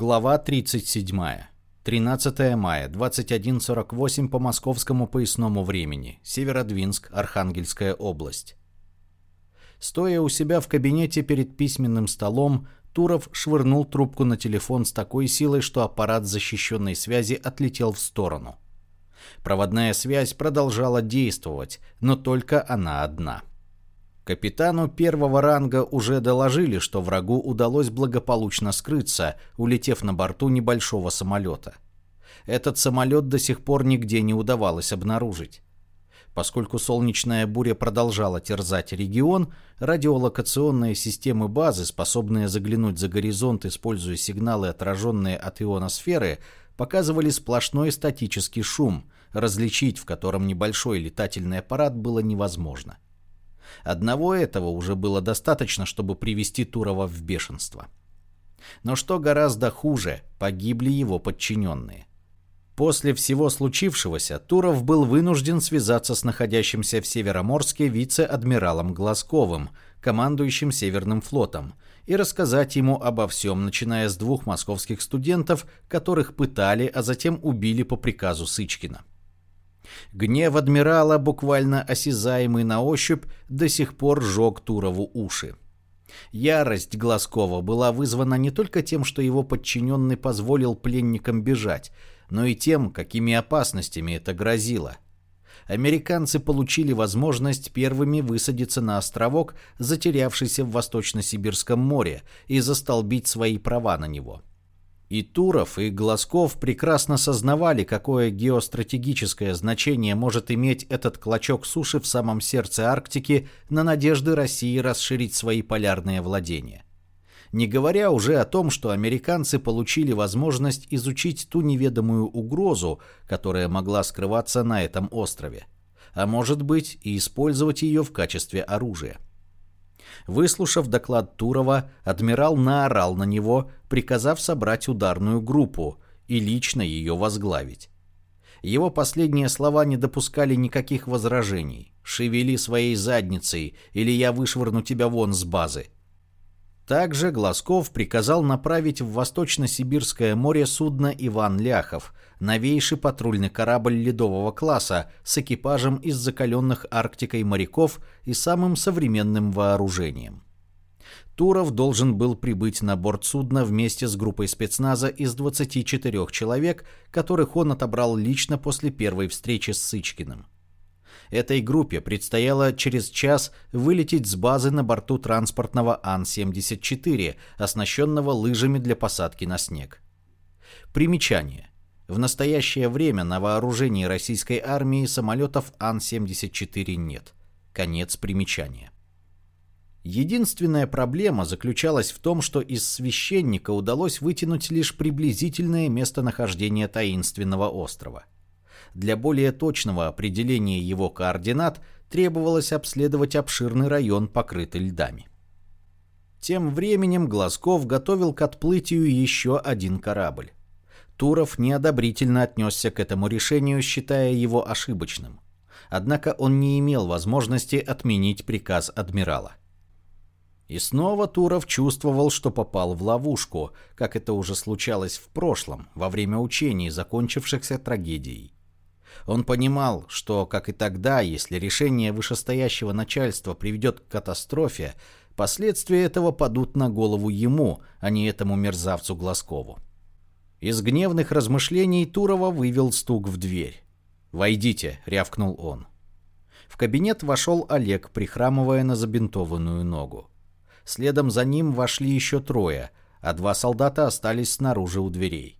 Глава 37. 13 мая, 21.48 по московскому поясному времени. Северодвинск, Архангельская область. Стоя у себя в кабинете перед письменным столом, Туров швырнул трубку на телефон с такой силой, что аппарат защищенной связи отлетел в сторону. Проводная связь продолжала действовать, но только она одна. Капитану первого ранга уже доложили, что врагу удалось благополучно скрыться, улетев на борту небольшого самолета. Этот самолет до сих пор нигде не удавалось обнаружить. Поскольку солнечная буря продолжала терзать регион, радиолокационные системы базы, способные заглянуть за горизонт, используя сигналы, отраженные от ионосферы, показывали сплошной статический шум, различить в котором небольшой летательный аппарат было невозможно. Одного этого уже было достаточно, чтобы привести Турова в бешенство. Но что гораздо хуже, погибли его подчиненные. После всего случившегося Туров был вынужден связаться с находящимся в Североморске вице-адмиралом Глазковым, командующим Северным флотом, и рассказать ему обо всем, начиная с двух московских студентов, которых пытали, а затем убили по приказу Сычкина. Гнев адмирала, буквально осязаемый на ощупь, до сих пор жег Турову уши. Ярость Глазкова была вызвана не только тем, что его подчиненный позволил пленникам бежать, но и тем, какими опасностями это грозило. Американцы получили возможность первыми высадиться на островок, затерявшийся в Восточно-Сибирском море, и застолбить свои права на него. И Туров, и Глазков прекрасно сознавали, какое геостратегическое значение может иметь этот клочок суши в самом сердце Арктики на надежды России расширить свои полярные владения. Не говоря уже о том, что американцы получили возможность изучить ту неведомую угрозу, которая могла скрываться на этом острове, а может быть и использовать ее в качестве оружия. Выслушав доклад Турова, адмирал наорал на него, приказав собрать ударную группу и лично ее возглавить. Его последние слова не допускали никаких возражений. «Шевели своей задницей, или я вышвырну тебя вон с базы». Также Глазков приказал направить в Восточно-Сибирское море судно «Иван Ляхов», новейший патрульный корабль ледового класса с экипажем из закаленных Арктикой моряков и самым современным вооружением. Туров должен был прибыть на борт судна вместе с группой спецназа из 24 человек, которых он отобрал лично после первой встречи с Сычкиным. Этой группе предстояло через час вылететь с базы на борту транспортного Ан-74, оснащенного лыжами для посадки на снег. Примечание. В настоящее время на вооружении российской армии самолетов Ан-74 нет. Конец примечания. Единственная проблема заключалась в том, что из священника удалось вытянуть лишь приблизительное местонахождение таинственного острова – для более точного определения его координат требовалось обследовать обширный район, покрытый льдами. Тем временем Глазков готовил к отплытию еще один корабль. Туров неодобрительно отнесся к этому решению, считая его ошибочным. Однако он не имел возможности отменить приказ адмирала. И снова Туров чувствовал, что попал в ловушку, как это уже случалось в прошлом, во время учений, закончившихся трагедией. Он понимал, что, как и тогда, если решение вышестоящего начальства приведет к катастрофе, последствия этого падут на голову ему, а не этому мерзавцу Глазкову. Из гневных размышлений Турова вывел стук в дверь. «Войдите», — рявкнул он. В кабинет вошел Олег, прихрамывая на забинтованную ногу. Следом за ним вошли еще трое, а два солдата остались снаружи у дверей.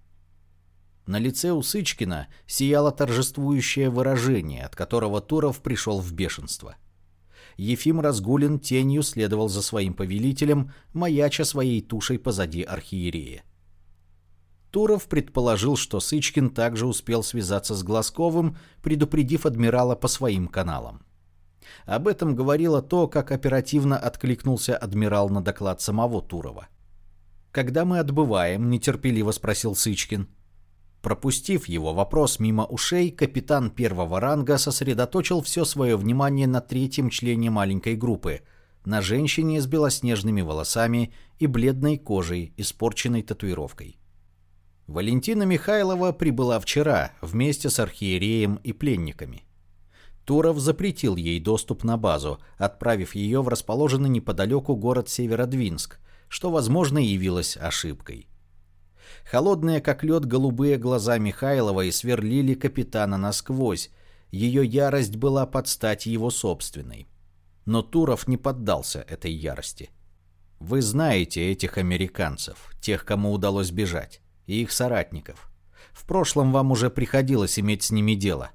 На лице у Сычкина сияло торжествующее выражение, от которого Туров пришел в бешенство. Ефим Разгулин тенью следовал за своим повелителем, маяча своей тушей позади архиерея. Туров предположил, что Сычкин также успел связаться с Глазковым, предупредив адмирала по своим каналам. Об этом говорило то, как оперативно откликнулся адмирал на доклад самого Турова. «Когда мы отбываем?» – нетерпеливо спросил Сычкин. Пропустив его вопрос мимо ушей, капитан первого ранга сосредоточил все свое внимание на третьем члене маленькой группы, на женщине с белоснежными волосами и бледной кожей, испорченной татуировкой. Валентина Михайлова прибыла вчера вместе с архиереем и пленниками. Туров запретил ей доступ на базу, отправив ее в расположенный неподалеку город Северодвинск, что, возможно, явилось ошибкой. Холодные, как лед, голубые глаза Михайловой сверлили капитана насквозь. Ее ярость была под стать его собственной. Но Туров не поддался этой ярости. Вы знаете этих американцев, тех, кому удалось бежать, и их соратников. В прошлом вам уже приходилось иметь с ними дело.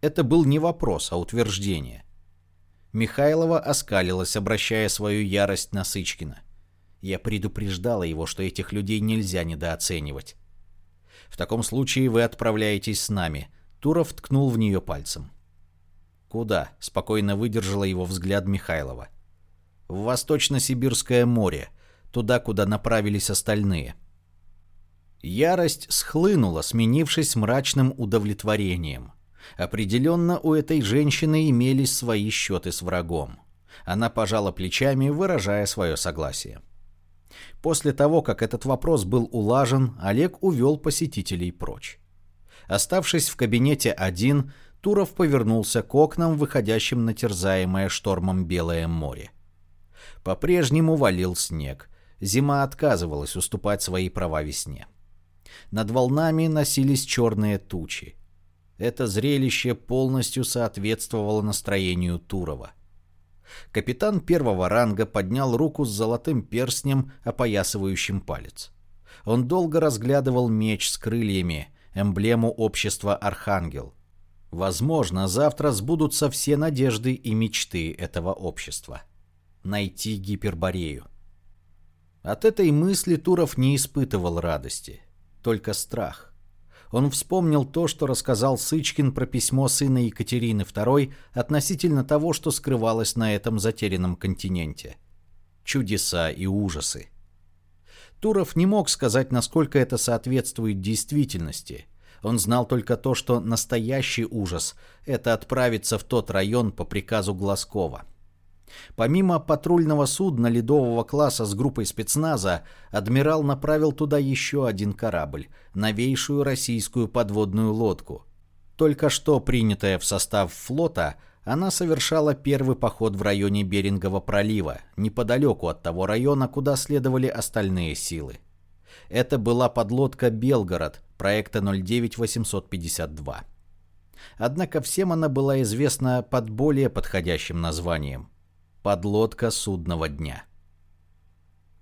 Это был не вопрос, а утверждение. Михайлова оскалилась, обращая свою ярость на Сычкина. Я предупреждала его, что этих людей нельзя недооценивать. В таком случае вы отправляетесь с нами. Туров ткнул в нее пальцем. Куда? Спокойно выдержала его взгляд Михайлова. В Восточно-Сибирское море, туда, куда направились остальные. Ярость схлынула, сменившись мрачным удовлетворением. Определенно у этой женщины имелись свои счеты с врагом. Она пожала плечами, выражая свое согласие. После того, как этот вопрос был улажен, Олег увел посетителей прочь. Оставшись в кабинете один, Туров повернулся к окнам, выходящим на терзаемое штормом Белое море. По-прежнему валил снег. Зима отказывалась уступать свои права весне. Над волнами носились черные тучи. Это зрелище полностью соответствовало настроению Турова. Капитан первого ранга поднял руку с золотым перстнем, опоясывающим палец. Он долго разглядывал меч с крыльями, эмблему общества «Архангел». Возможно, завтра сбудутся все надежды и мечты этого общества. Найти Гиперборею. От этой мысли Туров не испытывал радости, только страх. Он вспомнил то, что рассказал Сычкин про письмо сына Екатерины II относительно того, что скрывалось на этом затерянном континенте. Чудеса и ужасы. Туров не мог сказать, насколько это соответствует действительности. Он знал только то, что настоящий ужас – это отправиться в тот район по приказу Глазкова – Помимо патрульного судна ледового класса с группой спецназа, адмирал направил туда еще один корабль – новейшую российскую подводную лодку. Только что принятая в состав флота, она совершала первый поход в районе Берингового пролива, неподалеку от того района, куда следовали остальные силы. Это была подлодка «Белгород» проекта 09852. Однако всем она была известна под более подходящим названием подлодка судного дня.